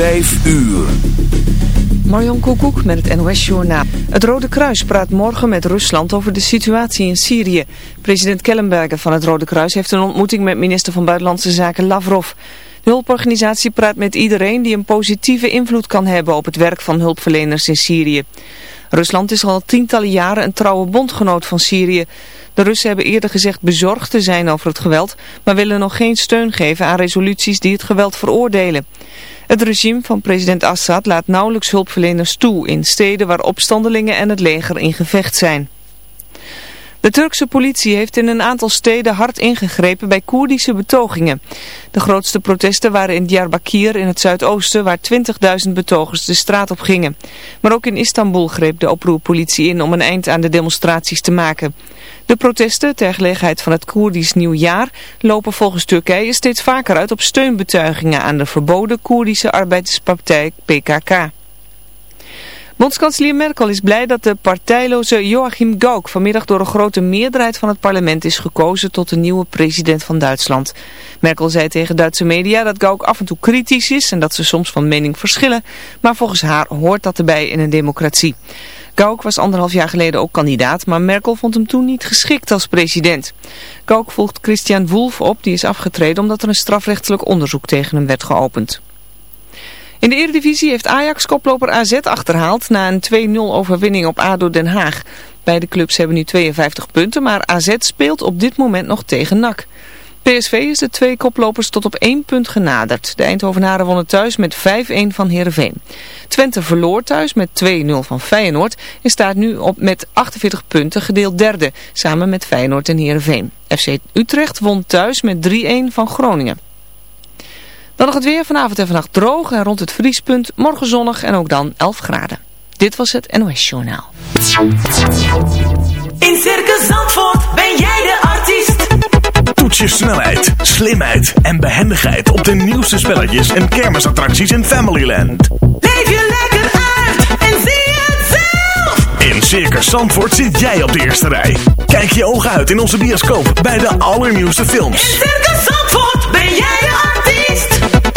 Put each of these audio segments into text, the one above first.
Vijf uur. Marion Koekoek met het NOS Journaal. Het Rode Kruis praat morgen met Rusland over de situatie in Syrië. President Kellenberger van het Rode Kruis heeft een ontmoeting met minister van Buitenlandse Zaken Lavrov. De hulporganisatie praat met iedereen die een positieve invloed kan hebben op het werk van hulpverleners in Syrië. Rusland is al tientallen jaren een trouwe bondgenoot van Syrië. De Russen hebben eerder gezegd bezorgd te zijn over het geweld, maar willen nog geen steun geven aan resoluties die het geweld veroordelen. Het regime van president Assad laat nauwelijks hulpverleners toe in steden waar opstandelingen en het leger in gevecht zijn. De Turkse politie heeft in een aantal steden hard ingegrepen bij Koerdische betogingen. De grootste protesten waren in Diyarbakir in het zuidoosten waar 20.000 betogers de straat op gingen. Maar ook in Istanbul greep de oproerpolitie in om een eind aan de demonstraties te maken. De protesten ter gelegenheid van het Koerdisch nieuwjaar lopen volgens Turkije steeds vaker uit op steunbetuigingen aan de verboden Koerdische arbeidspartij PKK. Bondskanselier Merkel is blij dat de partijloze Joachim Gauck vanmiddag door een grote meerderheid van het parlement is gekozen tot de nieuwe president van Duitsland. Merkel zei tegen Duitse media dat Gauck af en toe kritisch is en dat ze soms van mening verschillen, maar volgens haar hoort dat erbij in een democratie. Gauck was anderhalf jaar geleden ook kandidaat, maar Merkel vond hem toen niet geschikt als president. Gauck volgt Christian Wolff op, die is afgetreden omdat er een strafrechtelijk onderzoek tegen hem werd geopend. In de Eredivisie heeft Ajax koploper AZ achterhaald na een 2-0 overwinning op ADO Den Haag. Beide clubs hebben nu 52 punten, maar AZ speelt op dit moment nog tegen NAC. PSV is de twee koplopers tot op één punt genaderd. De Eindhovenaren wonnen thuis met 5-1 van Heerenveen. Twente verloor thuis met 2-0 van Feyenoord en staat nu op met 48 punten gedeeld derde, samen met Feyenoord en Heerenveen. FC Utrecht won thuis met 3-1 van Groningen. Dan nog het weer vanavond en vannacht droog en rond het vriespunt. Morgen zonnig en ook dan 11 graden. Dit was het NOS Journaal. In Circus Zandvoort ben jij de artiest. Toets je snelheid, slimheid en behendigheid op de nieuwste spelletjes en kermisattracties in Familyland. Leef je lekker uit en zie het zelf. In Circus Zandvoort zit jij op de eerste rij. Kijk je ogen uit in onze bioscoop bij de allernieuwste films. In Circus Zandvoort ben jij de artiest.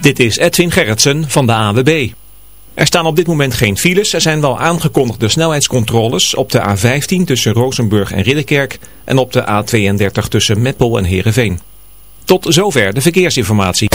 Dit is Edwin Gerritsen van de AWB. Er staan op dit moment geen files. Er zijn wel aangekondigde snelheidscontroles op de A15 tussen Rozenburg en Ridderkerk en op de A32 tussen Meppel en Heerenveen. Tot zover de verkeersinformatie.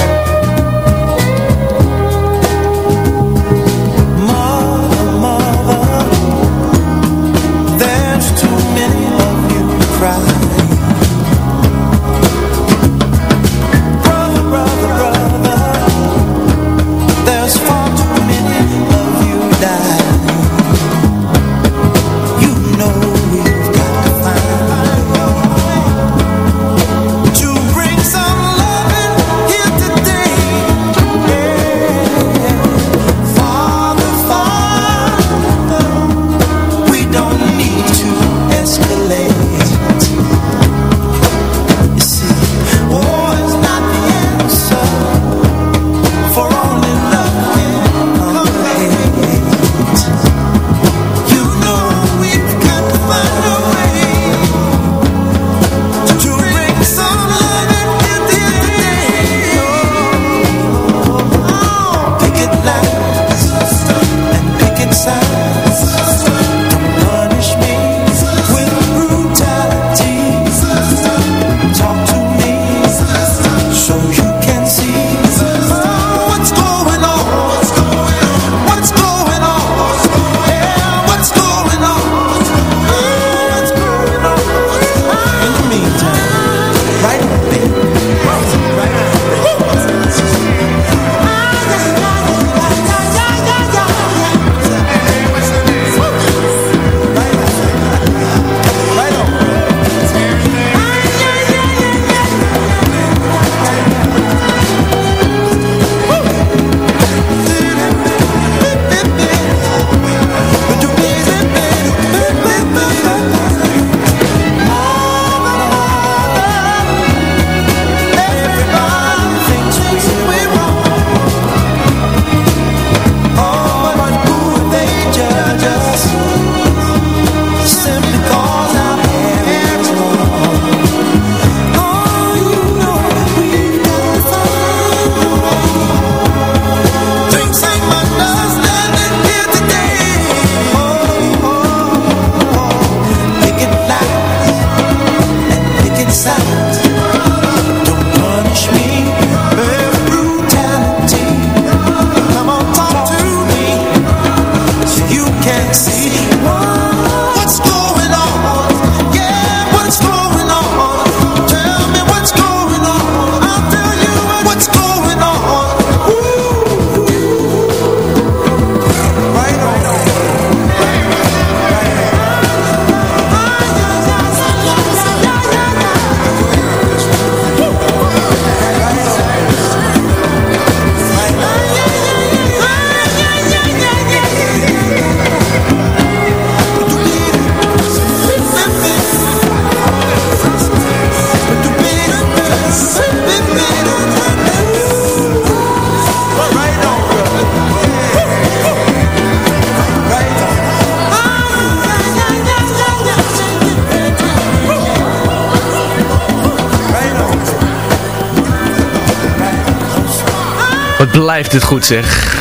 Blijft dit goed zeg.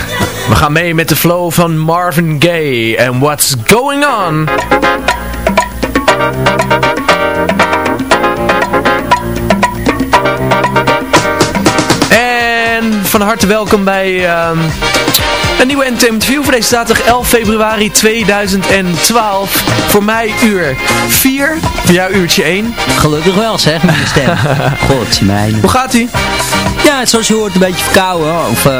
We gaan mee met de flow van Marvin Gaye en What's Going On. En van harte welkom bij ehm, een nieuwe Entertainment View voor deze zaterdag 11 februari 2012. Voor mij uur 4, voor jou uurtje 1. Gelukkig wel zeg, met je stem. God, mijn. Hoe gaat ie? Ja, zoals je hoort een beetje verkouden. Of eh,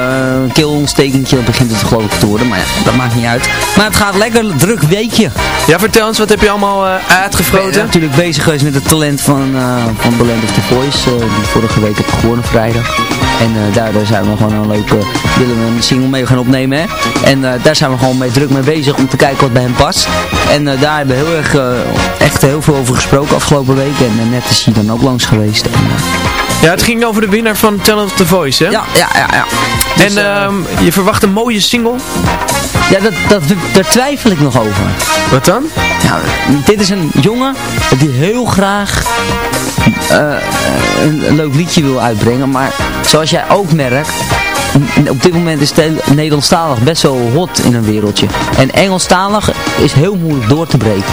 een keelontstekentje begint het geloof ik te worden. Maar ja, dat maakt niet uit. Maar het gaat lekker druk weekje. Ja, vertel eens, wat heb je allemaal eh, Ik ben uitgefroten? natuurlijk bezig geweest met het talent van, eh van The Land of the Voice. eh, die vorige week heb gewonnen vrijdag. En eh, daar, daar zijn we gewoon een leuke, willen we een single mee gaan opnemen. Hè? En daar zijn we gewoon mee druk mee bezig om te kijken wat bij hem past. En daar hebben we heel erg, echt heel veel over gesproken afgelopen week. En net is hij dan ook langs geweest. En, Ja, het ging over de winnaar van Talent of the Voice, hè? ja, ja, ja, ja. Dus, En eh, ehm, je verwacht een mooie single. ja, dat, dat, daar twijfel ik nog over. Wat dan? Ja, dit is een jongen die heel graag eh, een, een leuk liedje wil uitbrengen. Maar zoals jij ook merkt, op dit moment is Nederlandstalig best wel hot in een wereldje. En Engelstalig is heel moeilijk door te breken.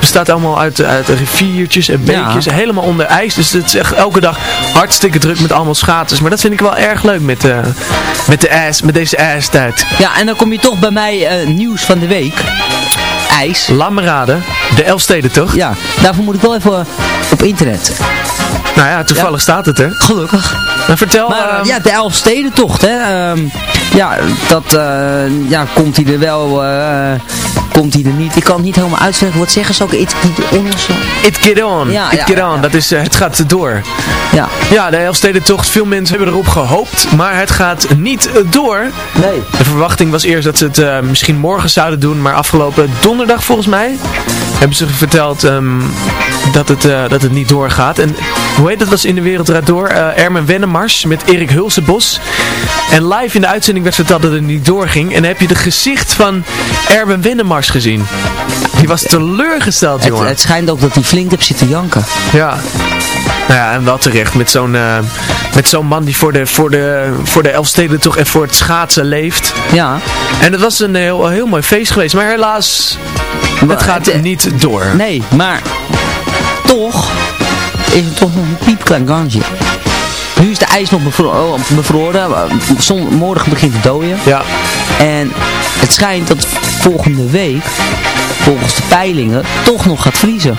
bestaat allemaal uit, uit riviertjes en beekjes. Ja. Helemaal onder ijs. Dus het is echt elke dag hartstikke druk met allemaal schaters. Maar dat vind ik wel erg leuk met, eh, met, de ijs, met deze ijstijd. Ja, en dan kom je toch bij mij eh, nieuws van de week. IJs. Laat me raden. De Elfsteden toch? Ja, daarvoor moet ik wel even op internet. Nou ja, toevallig staat het er. Gelukkig. Maar vertel... Maar ehm, ja, de Elfstedentocht, hè. ehm, ja, dat eh, ja, komt hij er wel, eh, komt hij er niet. Ik kan het niet helemaal uitspreken. Wat zeggen ze ook? It, it, Engels? It get on. Ja, It ja, get on. ja. Dat is, eh, het gaat door. Ja. Ja, de Elfstedentocht. Veel mensen hebben erop gehoopt. Maar het gaat niet door. Nee. De verwachting was eerst dat ze het misschien morgen zouden doen. Maar afgelopen donderdag volgens mij hebben ze verteld ehm, dat, het, eh, dat het niet doorgaat. En hoe heet het was in de wereld eruit door? Eh Ermen Wennemars met Erik Hulsebos. En live in de uitzending werd verteld dat het niet doorging. En heb je de gezicht van Ermen Wennemars gezien. Die was teleurgesteld, Het, jongen. het schijnt ook dat hij flink heeft zitten janken. Ja. Nou ja, en wel terecht. Met zo'n eh, met zo'n man die voor de, voor, de, voor de Elfsteden toch en voor het schaatsen leeft. Ja. En het was een heel, heel mooi feest geweest. Maar helaas, het gaat het- niet door. Nee, maar toch is het toch nog een piepklein kansje. Nu is de ijs nog bevro oh, bevroren. Zon, morgen begint het dooien. Ja, En het schijnt dat volgende week, volgens de peilingen, toch nog gaat vriezen.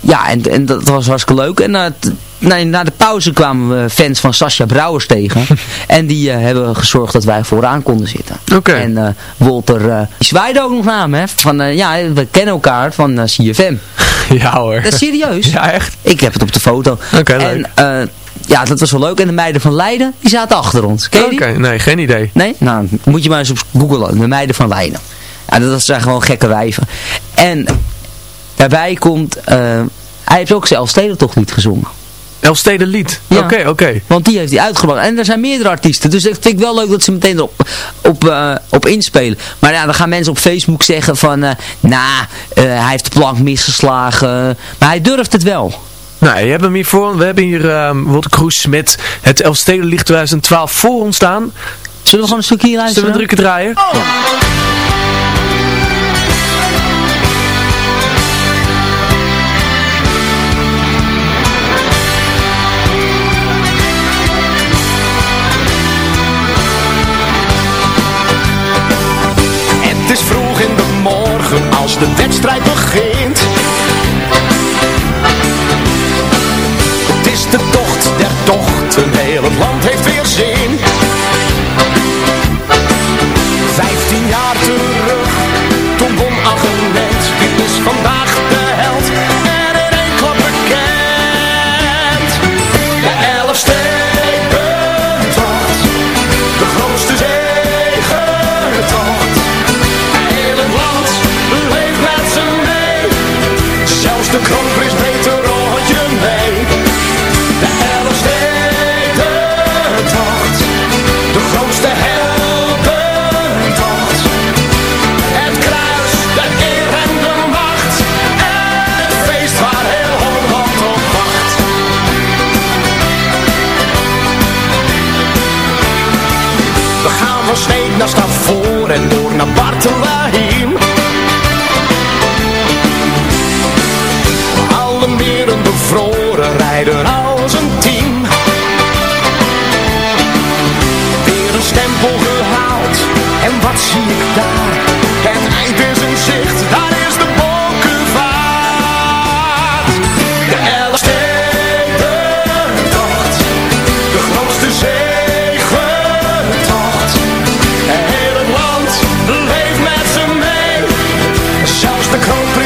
ja, en, en dat was hartstikke leuk. En eh, t- nee, na de pauze kwamen we fans van Sascha Brouwers tegen. en die eh, hebben gezorgd dat wij vooraan konden zitten. Oké. En eh, Walter uh, zwaaide ook nog naar me. Hè, van, eh, ja, we kennen elkaar van eh, CFM. Ja hoor. Dat is serieus. Ja, echt? Ik heb het op de foto. Oké, en leuk. eh, ja, dat was wel leuk. En de meiden van Leiden, die zaten achter ons. Oké, die? nee, geen idee. Nee? Nou, moet je maar eens op googlen. De meiden van Leiden. Ja, dat zijn gewoon gekke wijven. En daarbij komt... eh, hij heeft ook zelf Stedentocht niet gezongen. Elfsteden lied. Ja. Oké, oké. Want die heeft hij uitgebracht. En er zijn meerdere artiesten. Dus dat vind ik wel leuk dat ze meteen erop op, eh, op inspelen. Maar ja, dan gaan mensen op Facebook zeggen van... eh, hij heeft de plank misgeslagen. Maar hij durft het wel. Nou, je hebt hem hier voor. We hebben hier Walter Kroes met het Elfsteden lied 2012 voor ons staan. Zullen we gewoon een stukje hier Zullen we luisteren? drukken draaien? Het Sneek naar Stavoren en door naar Bartelheim. Alle meren bevroren rijden als Dakota.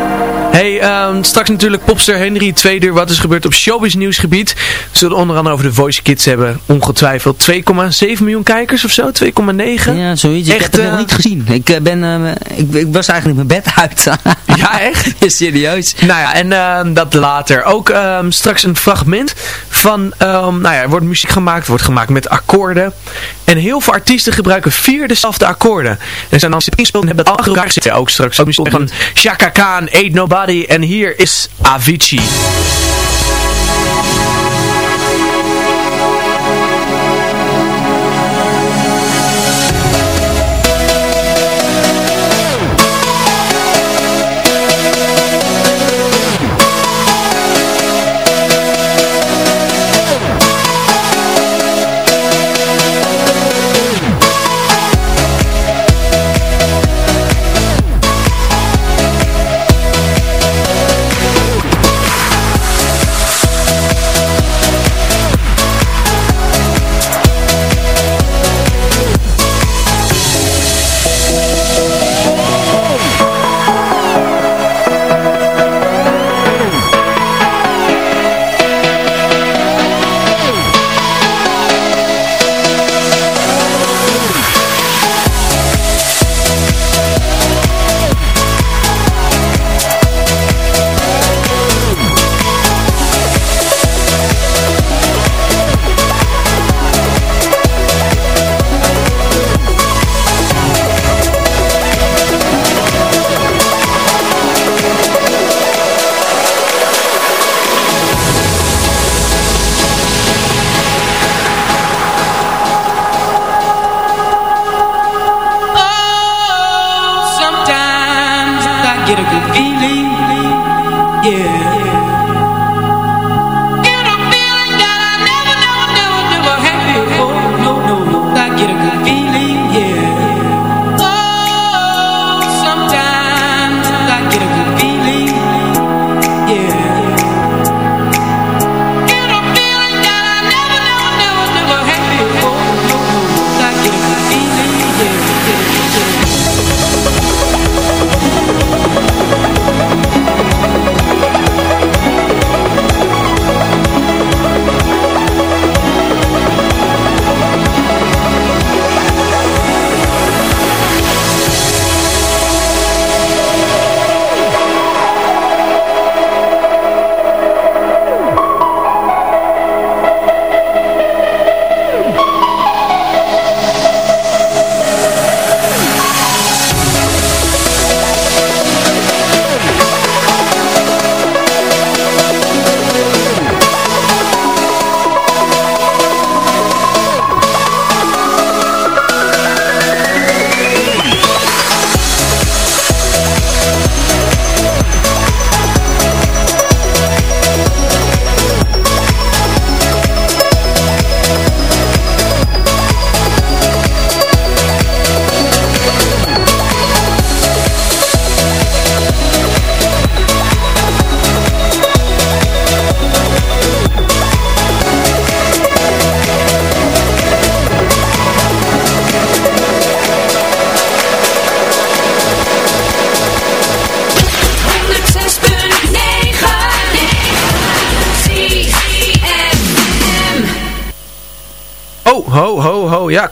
Hey, ehm, straks natuurlijk popster Henry, tweede uur, wat is gebeurd op showbiz nieuwsgebied. We zullen onder andere over de Voice Kids hebben, ongetwijfeld 2,7 miljoen kijkers of zo, 2,9. Ja, zoiets. ik Echt, heb het eh, nog niet gezien. Ik, eh, ben, eh, ik, ik was eigenlijk mijn bed uit. Ja, echt? Ja, serieus. Nou ja, en ehm, dat later. Ook ehm, straks een fragment van, ehm, nou ja, er wordt muziek gemaakt, wordt gemaakt met akkoorden. En heel veel artiesten gebruiken vier dezelfde akkoorden. En zijn dan ingespeeld en hebben dat al elkaar zitten. Ook straks ook muziek van Chaka Khan, Ain't Nobody. En hier is Avicii.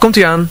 Komt ie aan.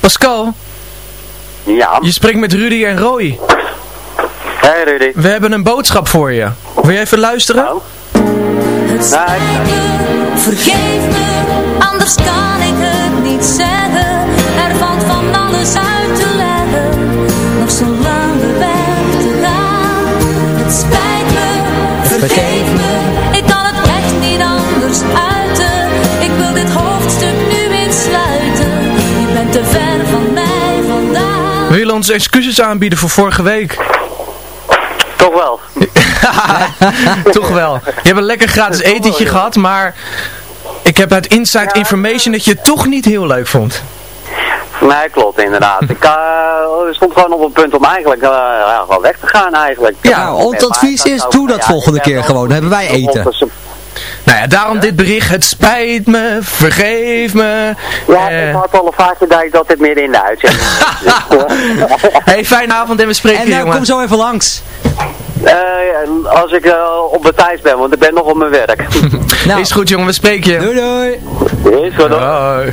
Pascal? Ja? Je spreekt met Rudy en Roy. Hey Rudy. We hebben een boodschap voor je. Wil je even luisteren? Nou. Vergeef me, anders kan ik het niet zeggen. Wil ons excuses aanbieden voor vorige week? Toch wel. Toch wel. Je hebt een lekker gratis etentje gehad, maar ik heb uit inside information dat je het toch niet heel leuk vond. Nee, klopt inderdaad. Ik uh, stond gewoon op een punt om eigenlijk uh, ja, gewoon weg te gaan eigenlijk. Ja, ons advies is, doe dat volgende keer gewoon. Dan hebben wij eten. Nou ja, daarom dit bericht. Het spijt me, vergeef me. Ja, Eh, ik had al een vaartje dat ik dat dit midden in de uitzending. hey, fijne avond en we spreken En je, nou, jongen. kom zo even langs. Eh, als ik op mijn thuis ben, want ik ben nog op mijn werk. Nou, Is goed jongen, we spreken je. doei doei. Is goed hoor. Hoi.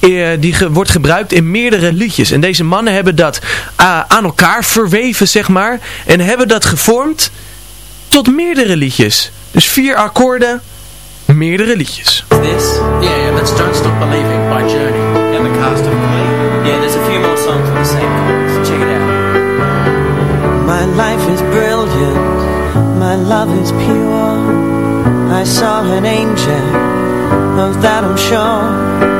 eh, die ge- wordt gebruikt in meerdere liedjes. En deze mannen hebben dat ah, aan elkaar verweven, zeg maar. En hebben dat gevormd tot meerdere liedjes. Dus vier akkoorden, meerdere liedjes. This? Yeah, that's Don't Stop Believing by Journey and the cast of Glee. Yeah, there's a few more songs with the same chords. Check it out. My life is brilliant, my love is pure. I saw an angel, of that I'm sure.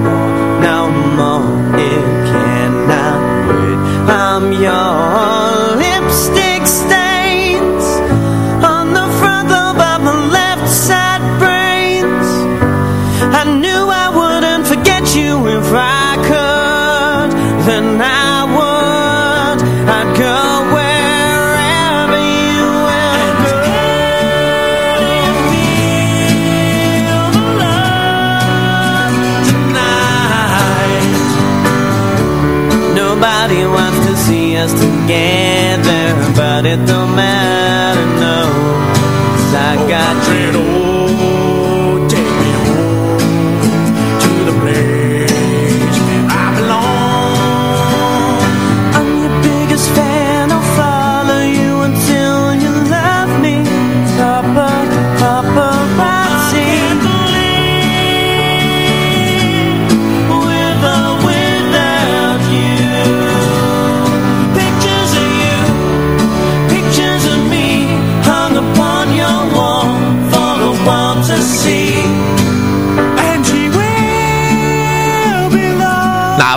Then I. I'd go. Nobody wants to see us together, but it don't matter,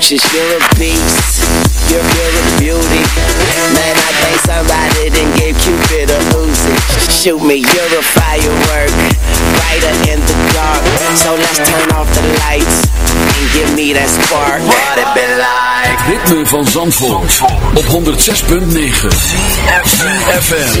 You're a beast. You're, a beauty. Man, I think somebody didn't give Cupid a Uzi. Shoot me, you're a firework. Brighter in the dark. So let's turn off the lights and give me that spark. What it been like? Ritme van Zandvoort, op 106.9 FM.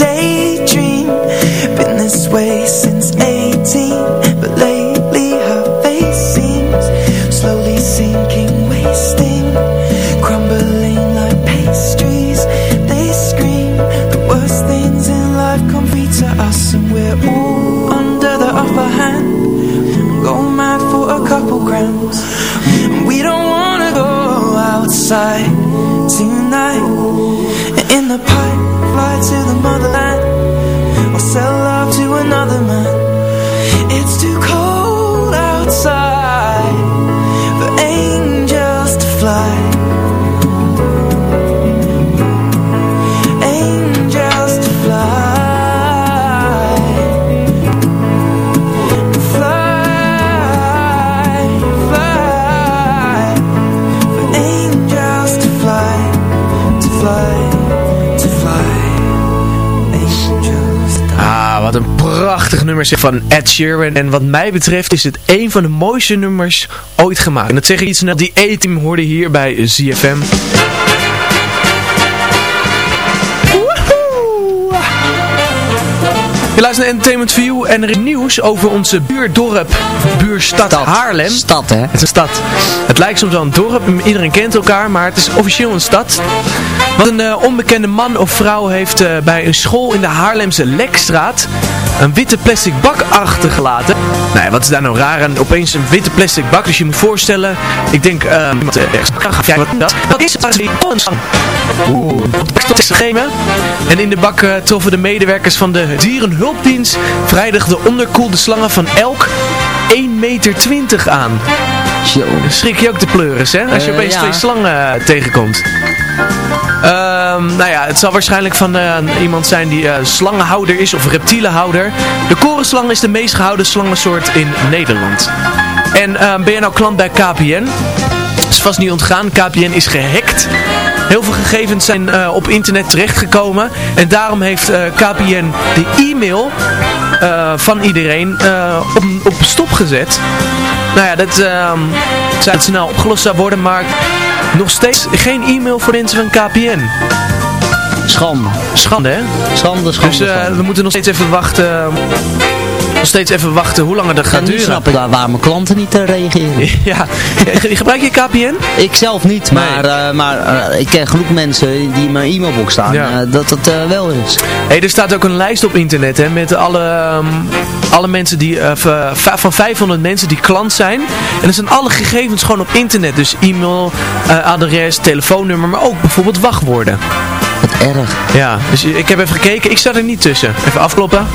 mother. Van Ed Sheeran. En wat mij betreft is het een van de mooiste nummers ooit gemaakt. En dat zeg ik iets snel. Die A-team hoorde hier bij ZFM. Je luistert naar Entertainment View en er is nieuws over onze buurdorp, buurstad Haarlem. Stad, hè? Het is een stad. Het lijkt soms wel een dorp, iedereen kent elkaar, maar het is officieel een stad. Want een eh, onbekende man of vrouw heeft eh, bij een school in de Haarlemse Lekstraat een witte plastic bak achtergelaten. Nou ja, wat is daar nou raar aan? Opeens een witte plastic bak, dus je moet voorstellen, ik denk, eh, iemand uh, ja, wat dat? Wat is het? Oeh, de gegeven. En in de bak eh, troffen de medewerkers van de dierenhulpdienst vrijdag de onderkoelde slangen van elk 1,20 meter aan. Dan schrik je ook de pleuris, hè? Als je Eh, opeens ja. twee slangen eh, tegenkomt. Ehm, nou ja, het zal waarschijnlijk van eh, iemand zijn die eh, slangenhouder is of reptielenhouder. De korenslang is de meest gehouden slangensoort in Nederland. En ehm, ben je nou klant bij KPN? is vast niet ontgaan. KPN is gehackt. Heel veel gegevens zijn eh, op internet terechtgekomen. En daarom heeft eh, KPN de e-mail eh, van iedereen op, op stop gezet. Nou ja, dat ehm, zou het snel opgelost zou worden, maar nog steeds geen e-mail voor mensen van KPN. Schande. Schande, hè? Schande, schande, Dus schande. we moeten nog steeds even wachten. Nog steeds even wachten hoe lang dat gaat duren. snap ik waar- mijn klanten niet eh, reageren. Ja, gebruik je KPN? Ik zelf niet, maar, eh, maar eh, ik ken genoeg mensen die in mijn e-mailbox staan, Ja. dat het eh, wel is. Hey, er staat ook een lijst op internet hè, met alle, ehm, alle mensen die, van 500 mensen die klant zijn. En er zijn alle gegevens gewoon op internet. Dus e-mail, adres, telefoonnummer, maar ook bijvoorbeeld wachtwoorden. Wat erg. Ja, dus ik heb even gekeken. Ik zat er niet tussen. Even afkloppen.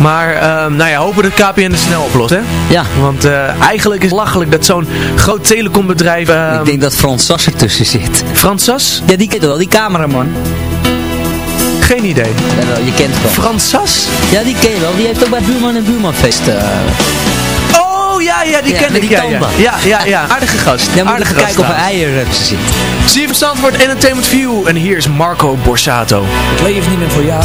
Maar, ehm, nou ja, hopen dat KPN het snel oplost, hè? Ja. Want eh, eigenlijk is het lachelijk dat zo'n groot telecombedrijf... ehm, ik denk dat Frans Sas ertussen zit. Frans Sas? Ja, die kent wel, die cameraman. Geen idee. Ja, wel, je kent het wel. Frans Sas? Ja, die ken je wel. Die heeft ook bij Buurman en Buurmanfeest... eh Oh, ja, ja, die Ja, ken ik. die Ja, ja. ja, ja, ja. Aardige gast. Ja, moet Aardige gast kijken of er trouwens. eieren tussen zit. Zie je verstand wordt Entertainment View. En hier is Marco Borsato. Ik leef niet meer voor jou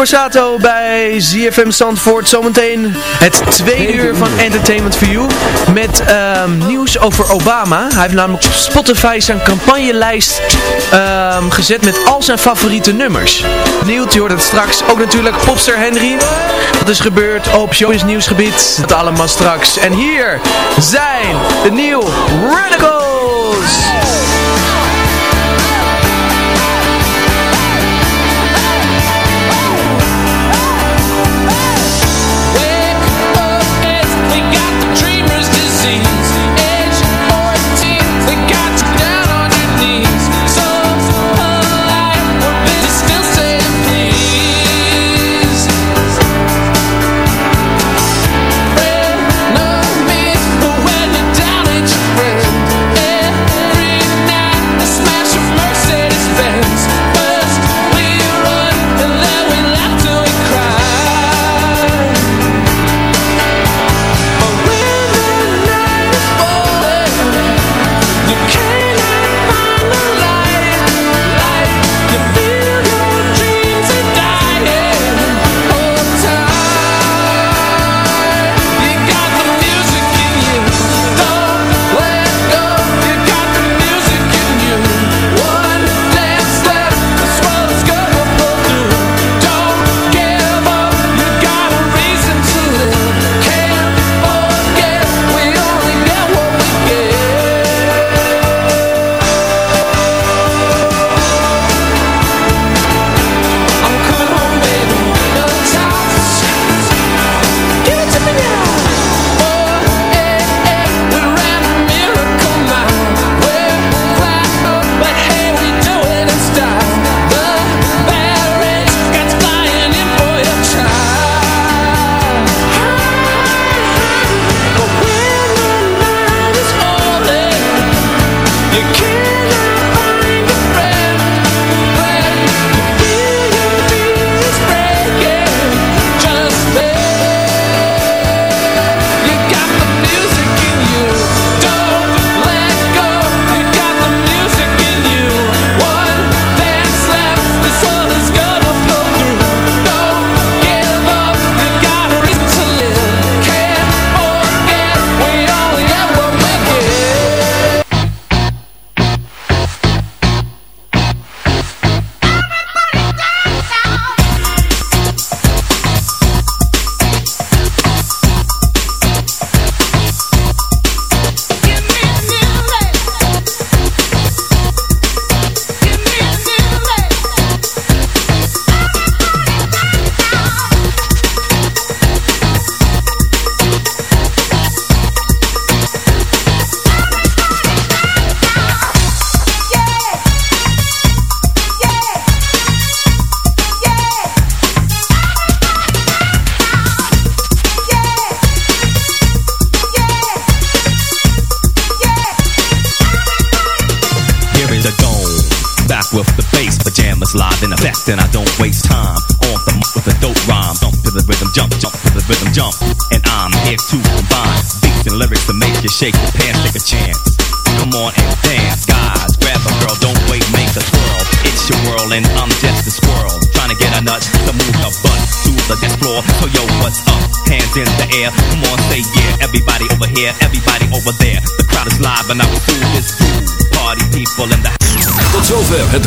Borsato bij ZFM Zandvoort. Zometeen het tweede uur van Entertainment for You. Met ehm, nieuws over Obama. Hij heeft namelijk op Spotify zijn campagnelijst ehm, gezet met al zijn favoriete nummers. Benieuwd, je hoort het straks. Ook natuurlijk Popster Henry. Wat is gebeurd op showbiz nieuwsgebied. Dat allemaal straks. En hier zijn de nieuwe Radicals.